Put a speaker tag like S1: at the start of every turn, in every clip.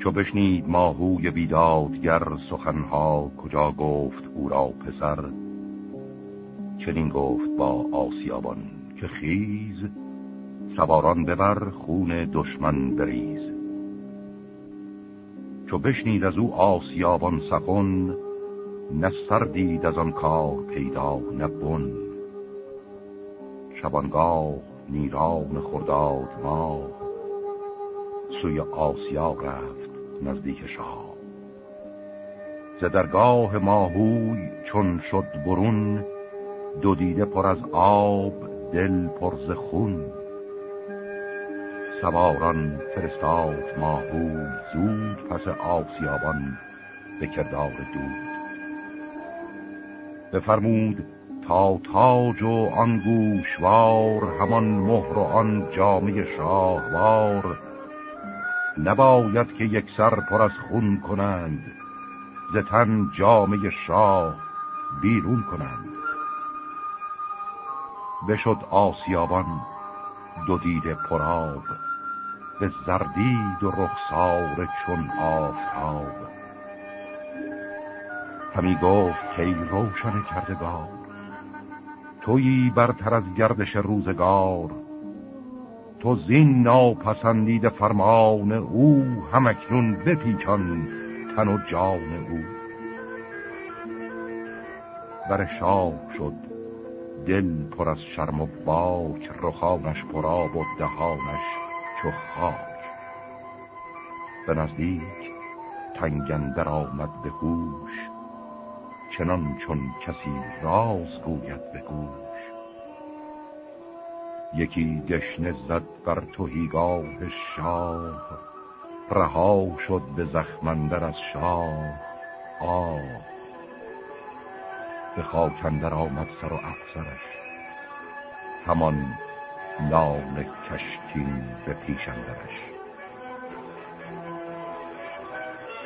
S1: چو بشنید ماهوی بیدادگر سخنها کجا گفت او را پسر؟ چنین گفت با آسیابان که خیز سواران ببر خون دشمن بریز. چو بشنید از او آسیابان سخن نه سردید از آن کار پیدا نه بن. شبانگاه نیران خرداد ما سوی آسیا رفت نزدیک شاه. ز درگاه ماهوی چون شد برون دو دیده پر از آب دل پر ز خون. سواران فرستاد ماهوی زود پس آسیابان به کردار دود. بفرمود تا تاج و آن گوشوار همان مهر و آن جامعه شاهوار نباید که یک سر پر از خون کنند زتن جامعه شاه بیرون کنند. بشد آسیابان دو دید پراب به زردید و رخسار چون آفتاب. همی گفت که روشن کردگار تویی برتر از گردش روزگار تو زین ناپسندید فرمان او همکنون بپیچان تن و جان او. بر شاه شد دل پر از شرم و باک رخانش پراب و دهانش چو خاک. به نزدیک تنگندر آمد به هوش چنان چون کسی راز گوید به گوش. یکی دشنه زد بر توهیگاه شاه. رها شد به زخمندر از شاه. آه. به خاکندر آمد سر و افسرش. همان لال کشتین به پیشندرش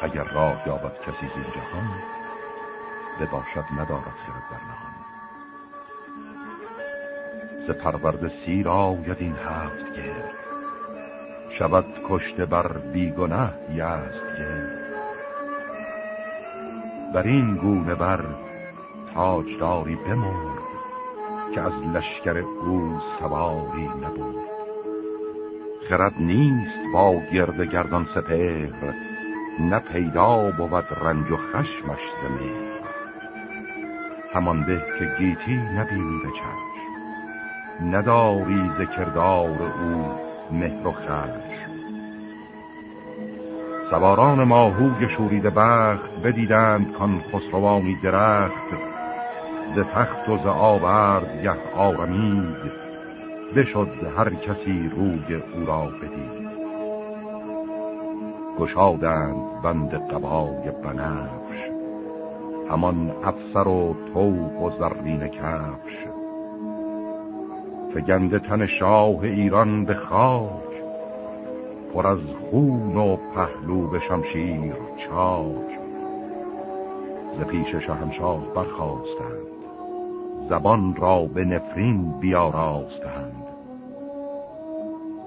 S1: اگر راه یابد کسی زین جهان باشد ندارد خرد در نهان. ز پرورد سیر آید این هفت گرد. شود کشته بر بیگنه یست گرد. بر این گونه بر تاجداری بمرد که از لشکر او سواری نبود خرد نیست با گرد گردان سپهر نه پیدا بود رنج و خشمش زمین همان به که گیتی نبینی به نداری ذکردار او مهر و خشم سواران ماهوی شورید بخت بدیدند کان خسروانی درخت ز تخت و ز آورد یه آرمید بشد هر کسی روی او را بدید. گشادند بند قبای بنفش همان افسر و توق و زرین کفش. فگنده تن شاه ایران به خاک پر از خون و پهلو به شمشیر چاک. ز پیش شهنشاه برخواستند زبان را به نفرین بیاراستند.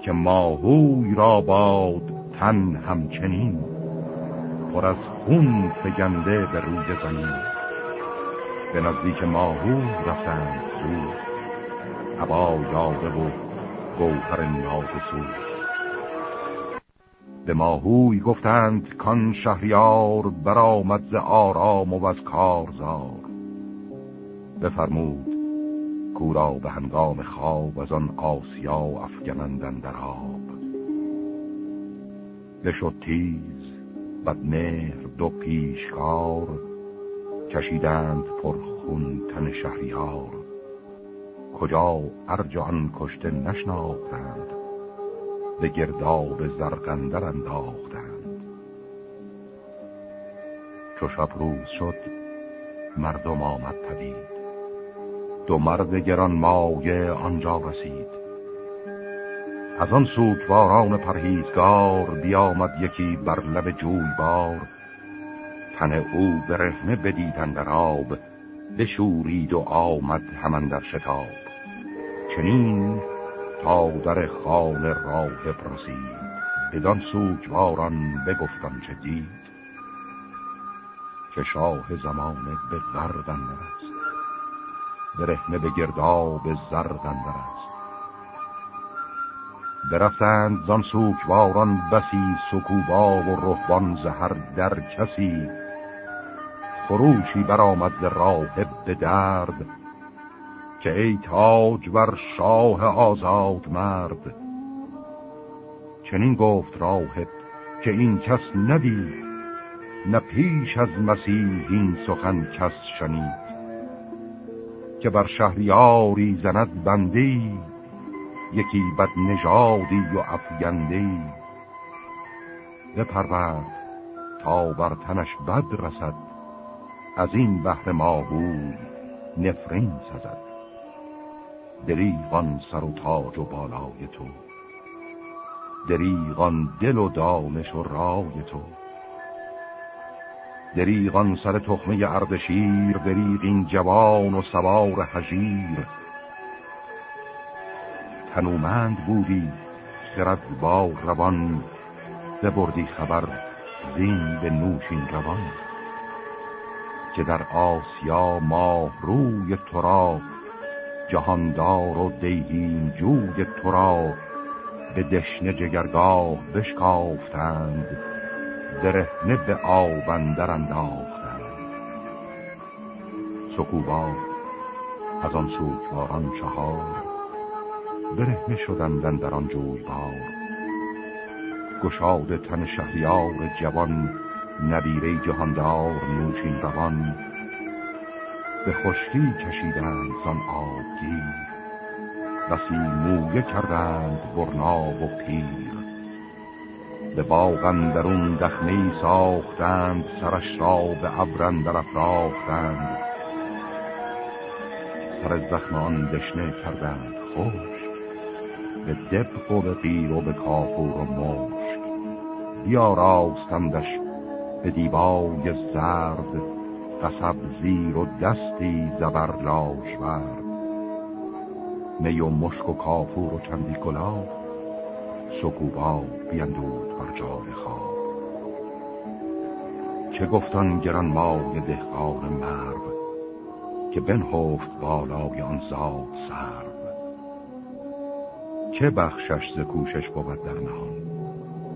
S1: که ماهوی را باد تن همچنین پر از خون فگنده به روی زمین. به نزدیک ماهو رفتند زود. هوا یاده و گوهر ناز سود به ماهوی گفتند کان شهریار برآمد ز آرام و از کارزار بفرمود کورا به هنگام خواب از آن آسیا افگنندن در آب. بشد تیز بدمهر دو پیشکار کشیدند پرخون تن شهریار. کجا ارج آن کشته نشناختند به گرداب زرقندر انداختند. چو شب روز شد مردم آمد پدید دو مرد گران مایه آنجا رسید. از آن سوکواران پرهیزگار بیامد یکی بر لب جویبار. تن او برهنه بدیدن در آب بشورید و آمد همان در شتاب. چنین تا در خانه راه پرسید بدان سوگواران بگفتان چه دید که شاه زمانه به وردن است برهنه به گرداب زردن است. برفتند زان سوکواران بسی سکوبا و رهبان زهر در کسی خروشی برآمد ز راهب به درد که ای تاج بر شاه آزاد مرد. چنین گفت راهب که این کس ندید نه پیش از مسیح این سخن کس شنید. که بر شهریاری زند بندی یکی بد نژادی و افگندی. بپرورد تا بر تنش بد رسد از این بحر ما نفرین سزد. دریغان سر و تاج و بالای تو. دریغان دل و دانش و رای تو. دریغان سر تخمه اردشیر دریغ این جوان و سوار حجیر. تنومند بودی خرد با روان. ببردی خبر زین به نوشین روان. که در آسیا ماه روی تو را جهاندار و دیهیم جوی تو را به دشن جگرگاه بشکافتند درهنه به آبندر انداختند. سکوبا از آن سوکواران چهار برهنه شدندن در آن جویبار. گشاد تن شهریار جوان نبیره جهاندار نوشین روان. به خشکی کشیدند زان آبگیر. بسی مویه کردند برناب و پیر. به باغن درون دخمه ساختند سرش را به ابرن در افراختند. سر زخم دشنه کردند خوش به دبق و به قیر و به کافور و مشک. بیاراستندش به دیبای زرد. قصب زیر و دستی زبر ورد می و مشک و کافور و چندی کلاه سکوبا بیندود بر جای خواب. چه گفتان گران مای دهقان مرد که بنهفت بالای آن زاد سرب چه بخشش ز کوشش بود در نهان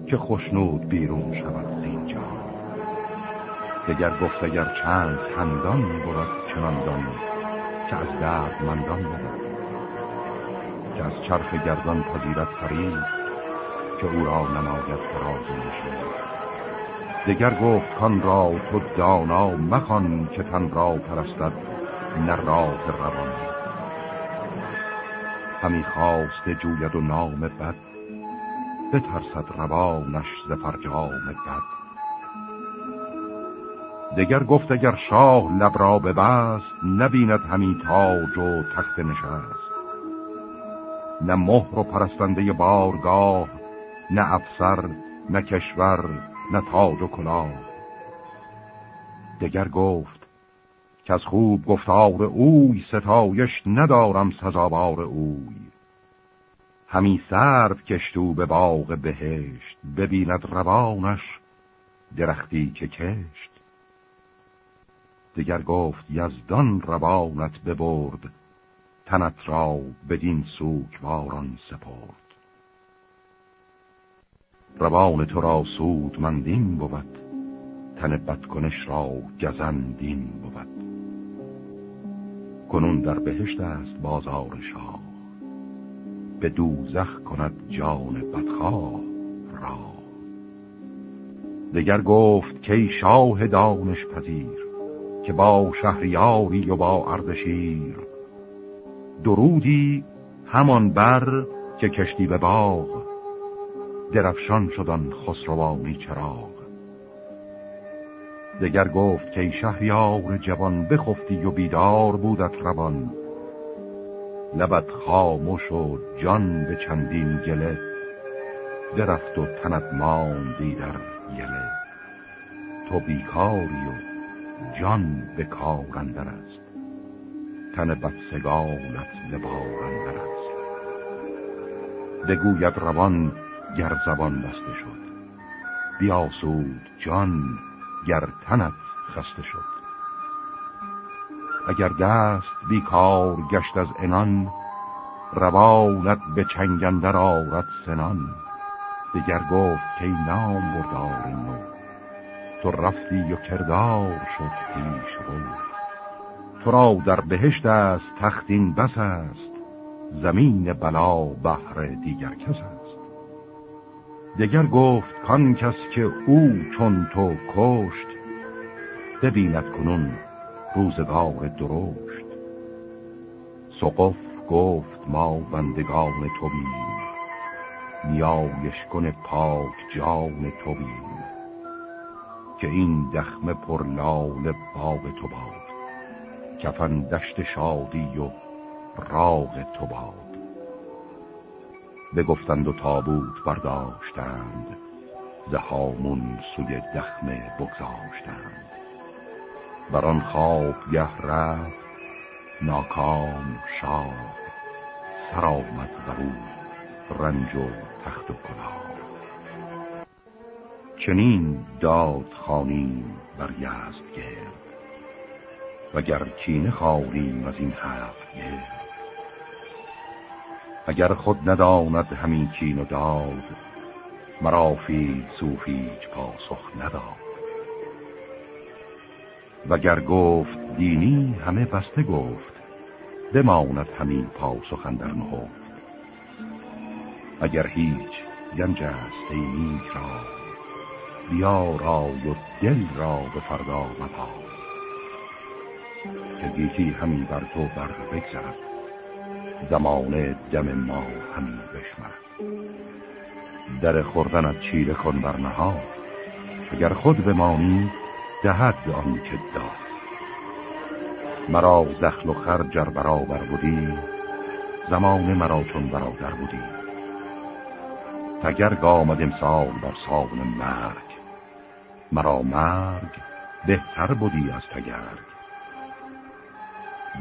S1: که خوشنود بیرون شود زینجا دگر گفت اگر چند خندان بود چناندان که از درد مندان بود. که از چرخ گردان پذیرت فرید که او را نماید فراز نشید دگر گفت کان را تو دانا مخان که تن را پرستد نه راه روان. همی خواست جوید و نام بد بترسد روانش ز فرجام بد. دگر گفت اگر شاه لب را ببست نبیند همی تاج و تخت نشست. نه مهر و پرستنده بارگاه نه افسر نه کشور نه تاج و کلاه. دگر گفت که از خوب گفتار اوی ستایش ندارم سزاوار اوی. همی سرد کشتو به باغ بهشت ببیند روانش درختی که کشت. دیگر گفت یزدان روانت ببرد. تنت را بدین سوکواران سپرد. روان تو را سود مندین بود. تن بدکنش را گزندین بود. کنون در بهشت است بازار شاه. به دوزخ کند جان بدخواه را. دگر گفت که شاه دانش پذیر که با شهریاری و با اردشیر. درودی همان بر که کشتی به باغ درفشان شدن خسروانی چراغ. دگر گفت که شهریار جوان بخفتی و بیدار بودت روان. لبت خاموش و جان به چندین گله درفت و تنت ماندی در گله. تو بیکاری و جان به کار است. تن بدسگانت به بار است. بگوید روان گر زبان بسته شد. بیاسود جان گر تنت خسته شد. اگر دست بیکار گشت از انان روانت به چنگندر آرد سنان. دیگر گفت که نام بردار نو. تو رفتی و کردار شد پیش رو. تو را در بهشت است تختین بس است. زمین بلا بهر دیگر کس است. دیگر گفت کان کس که او چون تو کشت ببیند کنون روزگار درشت. سقف گفت ما بندگان تو بیم نیایش کن پاک جان تو بیم که این دخم پرلال باغ تو باد. کفن دشت شادی و راغ تو باد. بگفتند و تابوت برداشتند زهامون سوی دخم بگذاشتند. بر آن خواب گه رفت ناکام شاه سر آمد رنج و تخت و کلاه. چنین داد خانیم بر یزد گرد وگر کینه خاریم از این هفت گرد. اگر خود نداند همین کین و داد مرا فید صوفیج پاسخ نداد. وگر گفت دینی همه بسته گفت بماند همین پاسخ اندر نهفت. اگر هیچ گنج است ای نیک را بیا رای و دل را به فردا مپا. که گیتی همین بر تو بر بگذرد زمان دم ما همین بشمرد. در خوردنت چیره کن بر نهاد اگر خود بمانی دهد آن که داد مرا دخل و خرجر برابر بودی زمان مرا چون برادر بودی. تگر آمد امسال بر ساون مرگ مرا مرگ بهتر بودی از تگرگ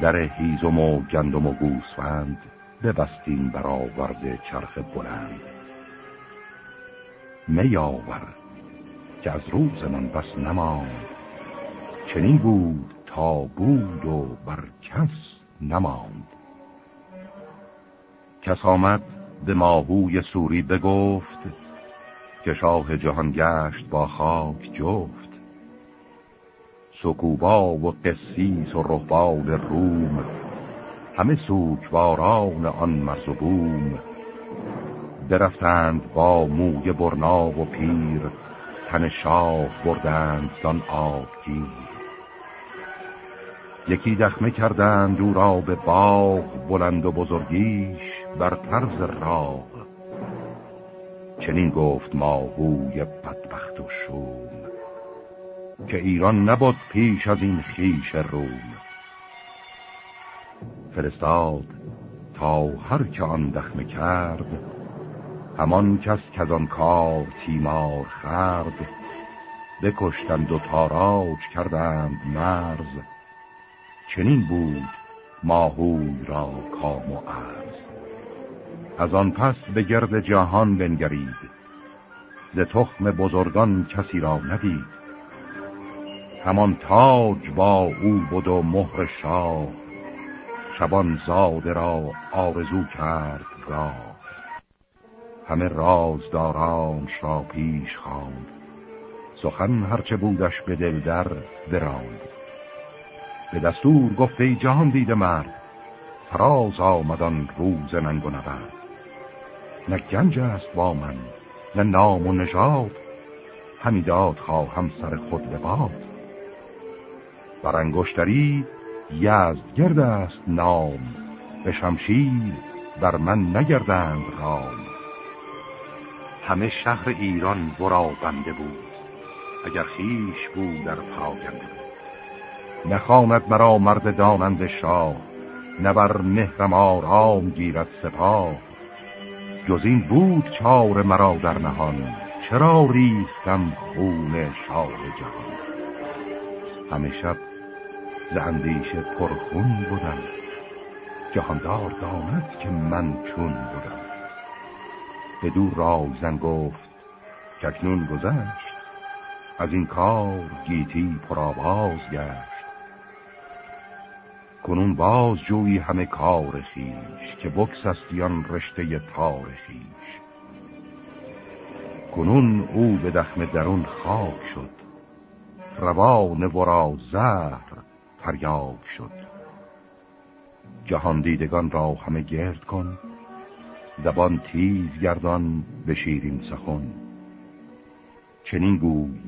S1: در هیزم و گندم و گوسفند ببستین برآورد چرخ بلند. میاور که از روز من بس نماند. چنین بود تا بود و بر کس نماند. کس آمد به ماهوی سوری بگفت که شاه جهان گشت با خاک جفت. سکوبا و قسیس و رهبان روم همه سوکواران آن مرز و بوم با موی برناب و پیر تن شاه بردند دان آبگیر. یکی دخمه کردند او را به باغ بلند و بزرگیش بر طرز راه. چنین گفت ماهوی بدبخت و شوم که ایران نبود پیش از این خیش روم. فرستاد تا هر که آن دخمه کرد همان کس که از آن کار تیمار خرد بکشتند و تاراج کردند مرز. چنین بود ماهوی را کام و عرض. از آن پس به گرد جهان بنگرید. ز تخم بزرگان کسی را ندید. همان تاج با او بود و مهر شاه. شبان زاده را آرزو کرد را همه رازدارانش را پیش خواند. سخن هرچه بودش به دل در براند. به دستور گفته جهان دیده مرد فراز آمدان روز ننگ و نبرد. نه گنج است با من نه نام و نژاد. همی داد خواهم سر خود به باد بر انگشتری یزد گرد است نام به شمشیر بر من نگردند رام همه شهر ایران برا بنده بود اگر خیش بود در پراگنده بود. نخواند مرا مرد دانند شاه نه بر مهرم آرام گیرد سپاه. جز این بود چار مرا در نهان. چرا ریختم خون شاه جهان؟ همه شب زندیش پرخون بودم. جهاندار داند که من چون بودم. به دور رایزن گفت ککنون گذشت. از این کار گیتی پرآواز گشت. کنون باز جویی همه کار خیش که بکسستیان رشته تار خیش. کنون او به دخم درون خاک شد روان ورا زهر فریاد شد. جهان دیدگان را همه گرد کن زبان تیز گردان به شیرین سخن. چنین گوی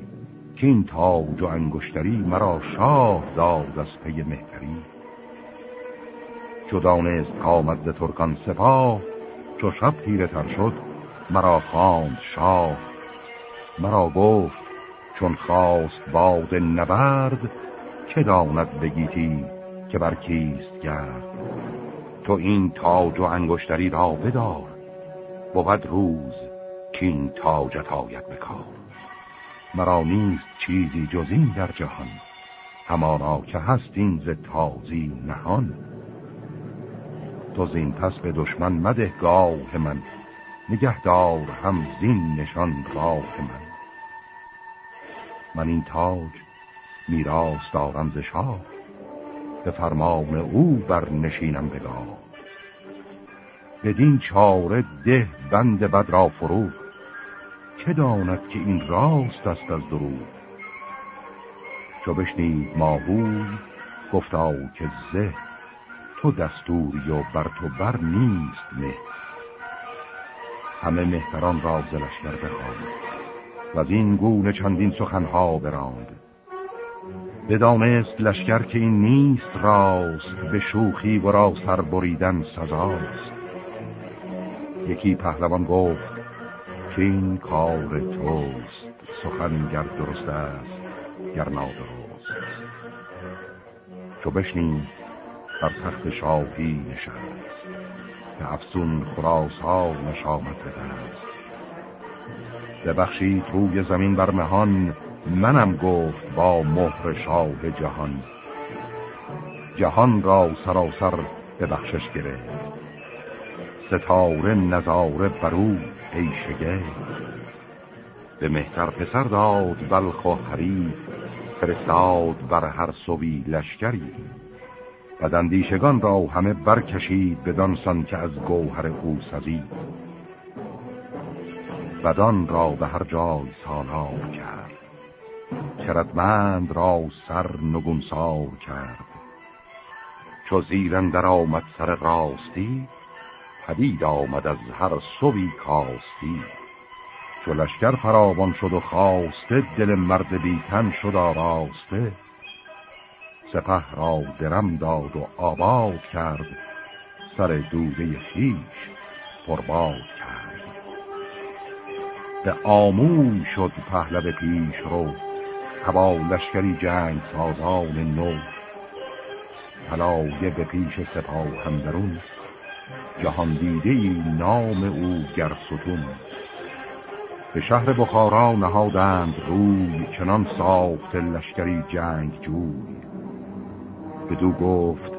S1: که این تاج و انگشتری مرا شاه داد از پی مهتری. چو دانست کامد ز ترکان سپاه چو شب تیره تر شد مرا خواند شاه. مرا گفت چون خواست باد نبرد که داند بگیتی که بر کیست گرد؟ تو این تاج و انگشتری را بدار بود روز که این تاجت آید بکار مرا نیست چیزی جز این در جهان همانا که هست این ز تازی نهان. تو زین پس به دشمن مده گاه من. نگهدار هم زین نشان راه من. من این تاج میراست دارم ز شاه. به فرمان او بر نشینم بگاه بدین چاره ده بند بد را فرو. که داند که این راست است از درو؟ چو بشنید ماهوی گفتا که زه تو دستوری و بر تو بر نیست نه همه مهتران را زلشگر بخواند و از این گونه چندین سخنها براند. بدانست لشکر که این نیست راست به شوخی و را سر بریدن سزاست. یکی پهلوان گفت که این کار توست سخن درست است گر نادرست. چو بشنید بر تخت شاهی نشست که افسون خراسان نشامت است ببخشید روی زمین بر مهان منم گفت با مهر شاه جهان. جهان را سراسر به بخشش گرفت. ستاره نظاره برو ای به مهتر پسر داد بلخ و حریف فرستاد بر هر صبی لشکری. بدندیشگان را همه برکشید بدانسان که از گوهر او سزید. بدان را به هر جای سالار کرد. خردمند را سر نگونسار کرد. چو زیرن در آمد سر راستی پدید آمد از هر صبی کاستی. چو لشکر فراوان شد و خواسته دل مرد بیتن شد آراسته. سپه را درم داد و آباد کرد سر دوده خیش پرباد کرد. به آمون شد پهلو پیش رو هوا لشکری جنگ سازان نو. طلایه به پیش سپاه درون جهان دیده نام او گرستون به شهر بخارا نهادند روی چنان ساخت لشکری جنگ جوی. بدو گفت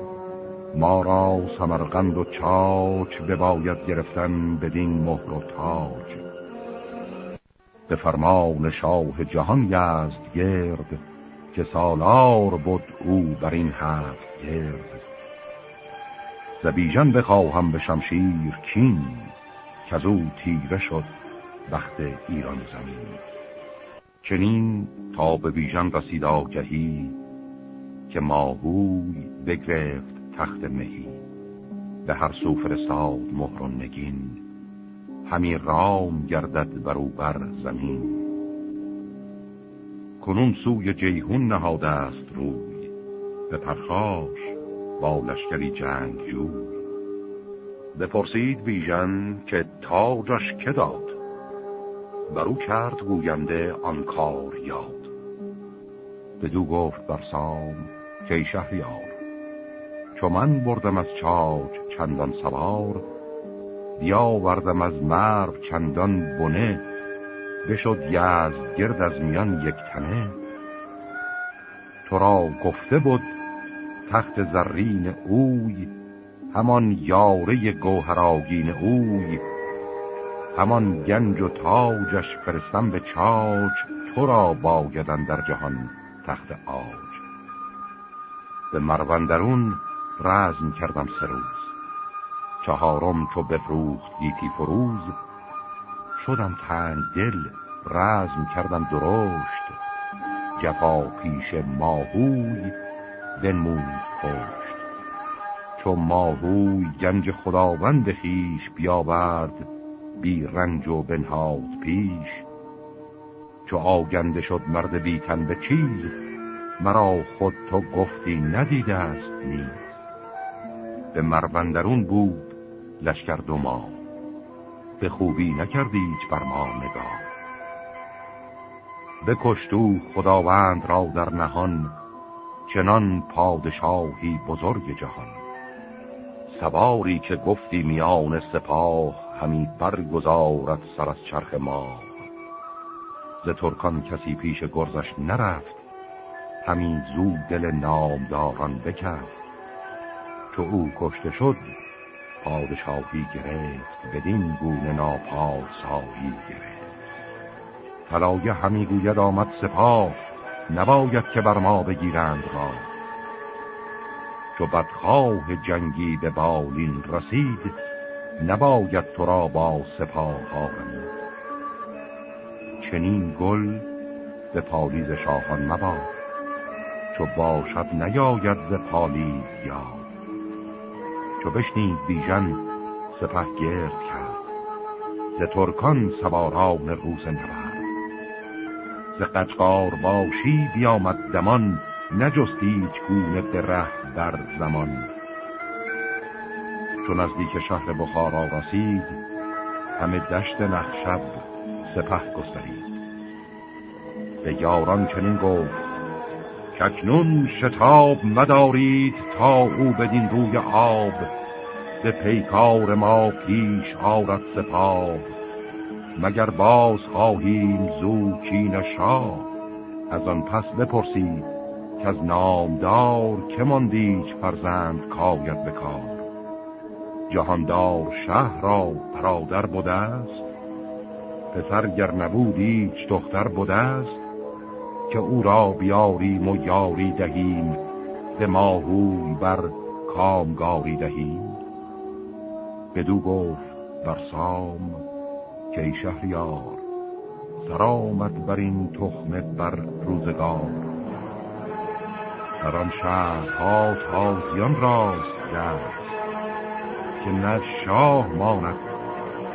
S1: ما را سمرقند و چاچ بباید گرفتن بدین مهر و تاج. به فرمان شاه جهان یزد گرد که سالار بود او بر این هفت گرد. زبیجن بخواهم به شمشیر کین که از او تیره شد بخت ایران زمین. چنین تا به بیژن رسید آگهی که ماهوی بگرفت تخت مهی. به هر سو فرستاد مهر و نگین. همی رام گردد برو بر زمین. کنون سوی جیهون نهاده است روی. به پرخاش با لشکری جنگ جوی. بپرسید بیژن که تاجش که داد؟ برو کرد گوینده آن کار یاد. بدو گفت برسام که شهریار چو من بردم از چاج چندان سوار بیاوردم از مرو چندان بنه بشد یز گرد از میان یک تنه. تو را گفته بود تخت زرین اوی همان یاره گوهراگین اوی همان گنج و تاجش فرستم به چاچ تو را بایدن در جهان تخت آج. به مروندرون رزم کردم سروز چهارم تو بفروخت گیتی فروز شدم تنگ دل رزم کردم درشت. جفا پیش ماهوی بنمود پشت چو ماهوی گنج خداوند خیش بیاورد بی رنج و بنهاد پیش. چو آگنده شد مرد بیتن به چیز مرا خود تو گفتی ندیده است نیز. به مروندرون بود لشکر دو ما به خوبی نکردیچ بر ما نگاه. بکشتو خداوند را در نهان چنان پادشاهی بزرگ جهان. سواری که گفتی میان سپاه همی برگزارد سر از چرخ ما ز ترکان کسی پیش گرزش نرفت همین زود دل نامداران بکرد چو او کشته شد پادشاهی گرفت بدین گونه ناپارسایی گرفت. طلایه همی گوید آمد سپاه نباید که بر ما بگیرند را چو بدخواه جنگی به بالین رسید نباید تو را با سپاه آرمید چنین گل به پالیز شاهان مباد. چو باشد نیاید ز پالیز یاد. چو بشنید بیژن سپه گرد کرد. ز ترکان سواران روز نبرد ز قجقار باشی بیامد دمان نجستیج گونه به در زمان. چون نزدیک شهر بخارا رسید همه دشت نخشب سپه گسترید. به یاران چنین گفت ککنون شتاب مدارید تا او بدین روی آب به پیکار ما پیش آرد سپاه مگر باز خواهیم زو کین شاه؟ از آن پس بپرسید که از نامدار که ماندیچ فرزند کاید بکار جهاندار شهر را برادر بوده است پسر گر نبود هیچ دختر بوده است. که او را بیاریم و یاری دهیم به ماهوی بر کامگاری دهیم. بدو گفت برسام که ای شهریار سرامت بر این تخمه بر روزگار. در آن شهرها تازیان راست گرد که نه شاه ماند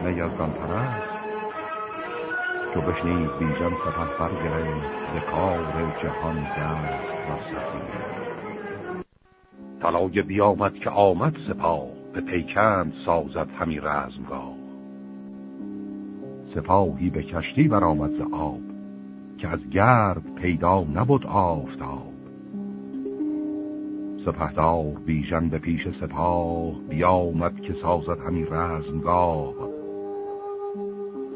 S1: نه یزدان پرست چو بشنید بیژن سپه برگرفت کار جهان دست و طلایه بیامد که آمد سپاه به پیکند سازد همی رزمگاه. سپاهی به کشتی برآمد ز آب که از گرد پیدا نبود آفتاب. سپهدار بیژن به پیش سپاه بیامد که سازد همی رزمگاه.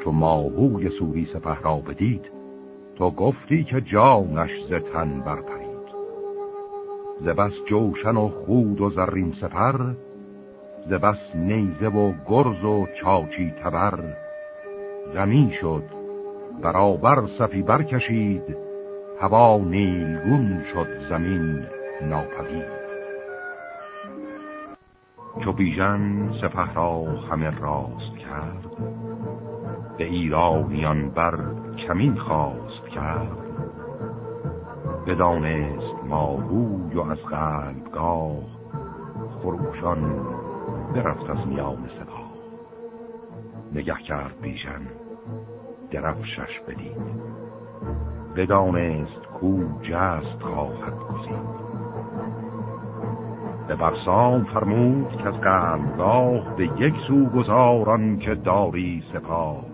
S1: چو ماهوی سوری سپه را بدید تو گفتی که جانش ز تن برپرید. ز بس جوشن و خود و زرین سپر ز بس نیزه و گرز و چاچی تبر. زمین شد برابر صفی برکشید هوا نیلگون شد زمین ناپدید. چو بیژن سپه را همه راست کرد به ایرانیان بر کمین خواست. کرد بدانست ماهوی و از قلبگاه خروشان برفت از میان سپاه. نگه کرد بیژن درفشش بدید. بدانست کو جست خواهد گزید. به برسام فرمود که از قلبگاه به یک سو گذاران که داری سپاه.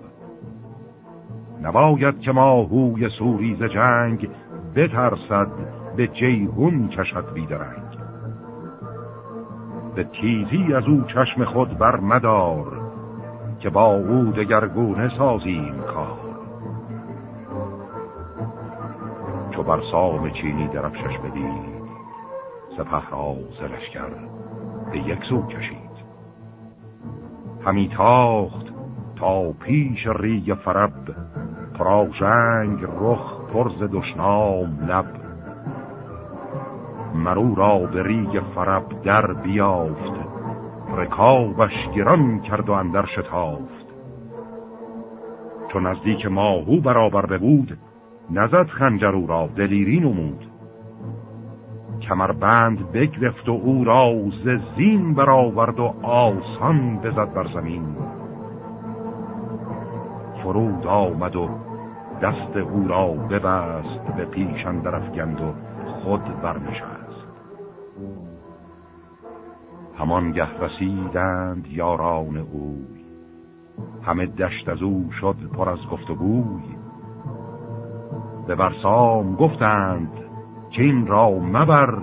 S1: نباید که ماهوی سوریز جنگ بترسد به جیهون کشد بیدرنگ. به تیزی از او چشم خود بر مدار که با او دگرگونه سازیم کار. چو بر سام چینی درفشش بدید سپه را زلشگر به یک سو کشید. همی تاخت تا پیش ریگ فرب پراشنگ رخ پرز دشنام لب مرو را به ریگ فرب در بیافت رکابش گران کرد و اندر شتافت. چون نزدیک ماهو برابر ببود نزد خنجر او را دلیری نمود. کمربند بگرفت و او را ز زین برآورد و آسان بزد بر زمین. فرود آمد و دست او را ببست به پیش اندر افگند و خود برنشست. همان گه رسیدند یاران اوی. همه دشت از او شد پر از گفتگوی. به برسام گفتند که این را مبر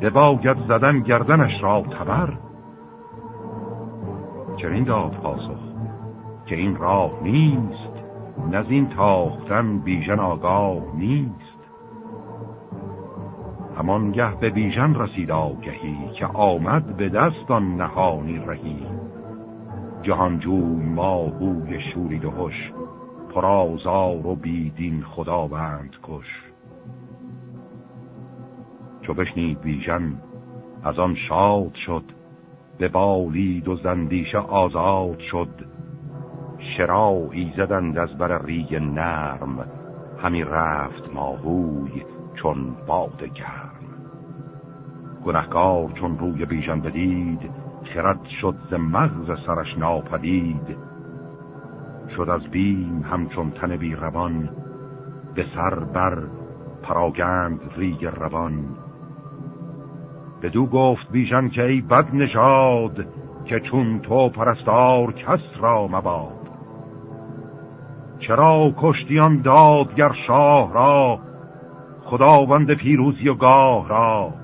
S1: به باید زدن گردنش را تبر. چنین داد پاسخ. که این راه نیست نزین تاختن بیژن آگاه نیست. همانگه به بیژن رسید آگهی که آمد به دستان نهانی رهی. جهانجوی ماهوی شورید و هش پرازار و بیدین خداوند کش. چو بشنید بیژن از آن شاد شد به بالید و زندیشه آزاد شد. شراعی زدند از بر ریگ نرم. همی رفت ماهوی چون باد گرم. گنهکار چون روی بیژن بدید خرد شد ز مغز سرش ناپدید. شد از بیم همچون تن بی روان به سر بر پراگند ریگ روان. بدو گفت بیژن که ای بد نژاد که چون تو پرستار کس را مباد. چرا کشتیان دادگر شاه را خداوند پیروزی و گاه را؟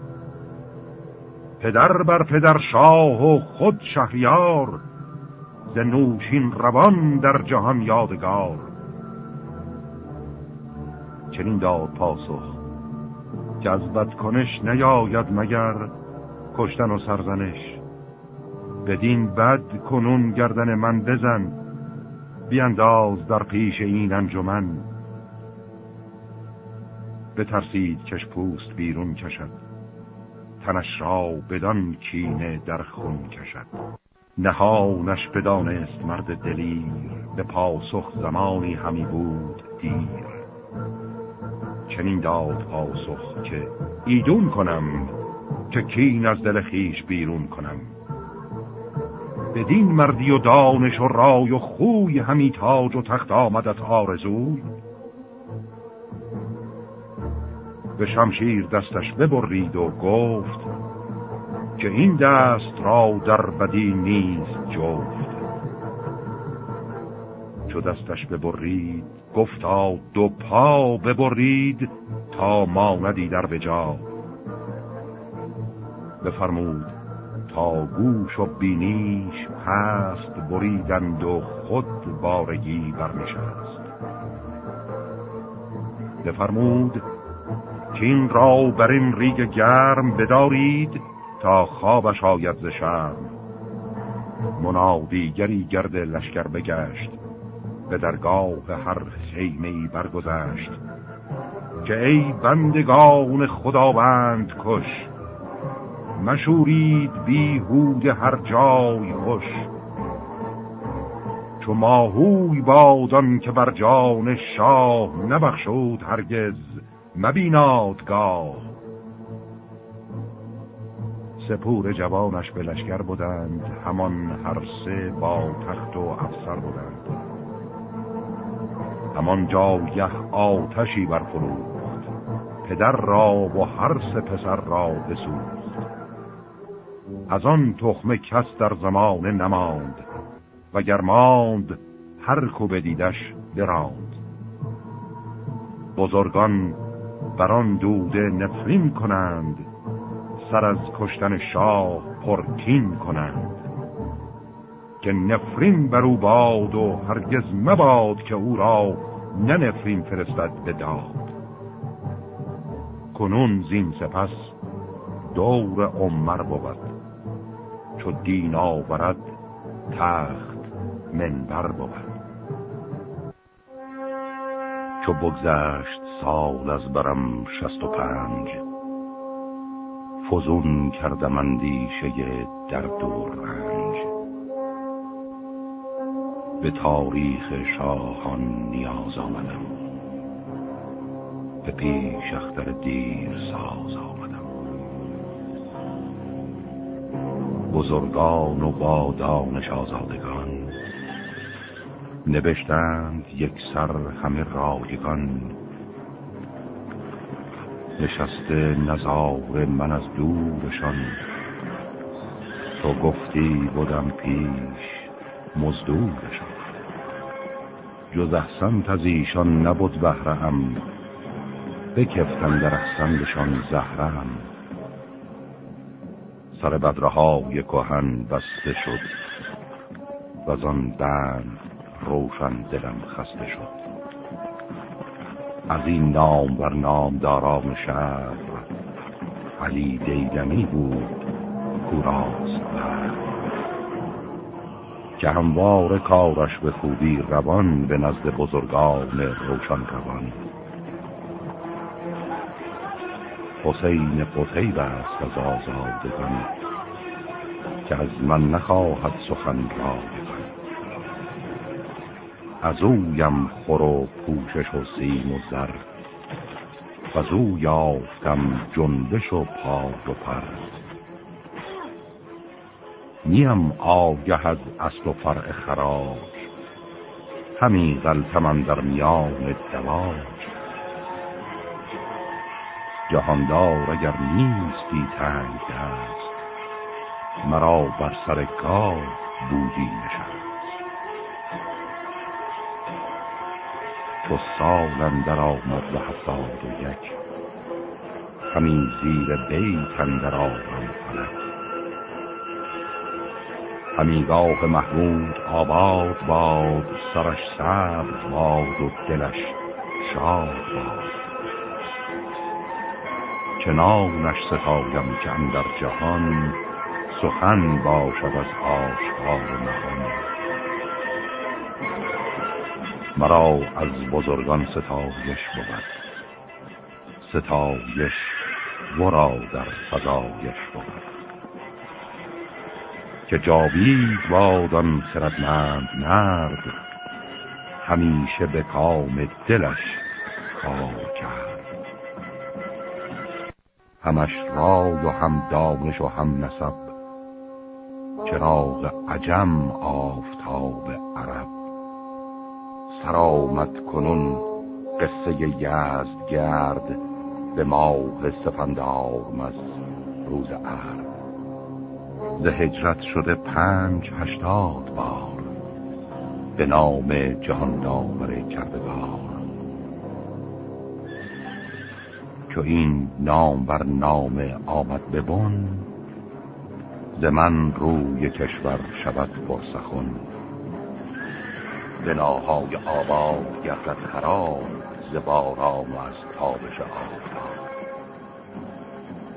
S1: پدر بر پدر شاه و خود شهریار ز نوشین روان در جهان یادگار. چنین داد پاسخ از بدکنش نیاید مگر کشتن و سرزنش. بدین بد کنون گردن من بزن بیانداز در پیش این انجمن. بترسید کش پوست بیرون کشد. تنش را بدان کینه در خون کشد. نهانش بدانست مرد دلیر به پاسخ زمانی همی بود دیر. چنین داد پاسخ که ایدون کنم که کین از دل خیش بیرون کنم. بدین مردی و دانش و رای و خوی همی تاج و تخت آمدت آرزوی به شمشیر دستش ببرید و گفت که این دست را در بدی نیست جفت. چو دستش ببرید گفتا دو پا ببرید تا ماندی در بجا. بفرمود تا گوش و بینیش پست بریدند و خود بارگی برنشست. بفرمود که را بر این ریگ گرم بدارید تا خوابش آید ز شرم. منادیگری گرد لشکر بگشت به درگاه هر خیمه برگذشت که ای بندگان خداوند کش مشورید بیهود هر جای خوش. چو ماهوی بادان که بر جان شاه نبخشود هرگز مبینادگاه سپور جوانش به بودند همان هر سه با تخت و افسر بودند همان جایه آتشی برفروخت پدر را و هر سه پسر را بسوخت. از آن تخمه کس در زمان نماند و گرماند هر کو بدیدش براند. بزرگان بران دوده نفرین کنند سر از کشتن شاه پرکین کنند. که نفرین بر او باد و هرگز مباد که او را نه نفرین فرستد به داد. کنون زین سپس دور عمر بود. چو دین آورد تخت منبر بود. چو بگذشت سال از برم شست و پنج فزون کردم اندیشه درد و رنج. به تاریخ شاهان نیاز آمدم به پیش اختر دیر ساز آمدم. بزرگان و با دانش آزادگان. نوشتند یک سر همه رایگان. نشسته نظار من از دورشان. تو گفتی بودم پیش مزدورشان. جز احسن از ایشان نبود بهرم بکفتن در احسندشان زهرم سر بدرهای کهن بسته شد و آن بند روشن دلم خسته شد. از این نام بر نامداران شهر علی دیدمی بود کوراست که هموار کارش به خوبی روان به نزد بزرگان روشن روان. حسین قطیب است از آزادگان که از من نخواهد سخن را از اویم خور و پوشش و سیم و زر و از او یافتم جنبش و پاد و پر. نیم آگه از اصل و فرع خراج همی غلطم در میان دواج جهاندار اگر نیستی تنگ دست مرا بر سر گاه بودی نشست. چو سال در آمد و هفتاد و یک همین زیر بیت در آرم فلک. همیگاه محمود آباد باد سرش سبز باد و دلش شاد باد. چنانش ستایم که در جهان سخن باشد از آشکار نهان مرا از بزرگان ستایش بود. ستایش ورا در فضایش بود. که جاوید بادان خردمند مرد همیشه به کام دلش کار همش رای و هم دانش و هم نسب. چراغ عجم آفتاب عرب. سرآمد کنون قصه یزد گرد به ماه سفندار از روز عرب. ز هجرت شده پنج هشتاد بار به نام جهان داور کردگار. چو این نام بر نام آمد ببن ز من روی کشور شود پرسخن بناهای آباد گردد خراب ز باران و از تابش آفتاب.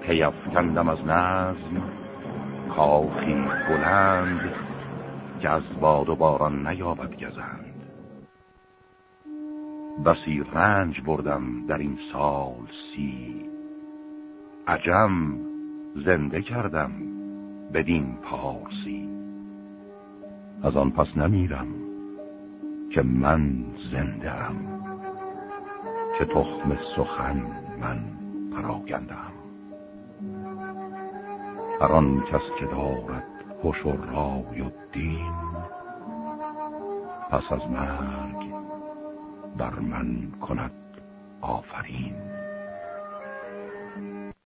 S1: پیفکندم از نظم کاخی بلند که از باد و باران نیابد گزند. بسی رنج بردم در این سال سی. عجم زنده کردم بدین پارسی. از آن پس نمیرم که من زنده ام که تخم سخن من پراگندم هر آن کس که دارد هوش و رای و دین پس از مرگ بر من کند آفرین.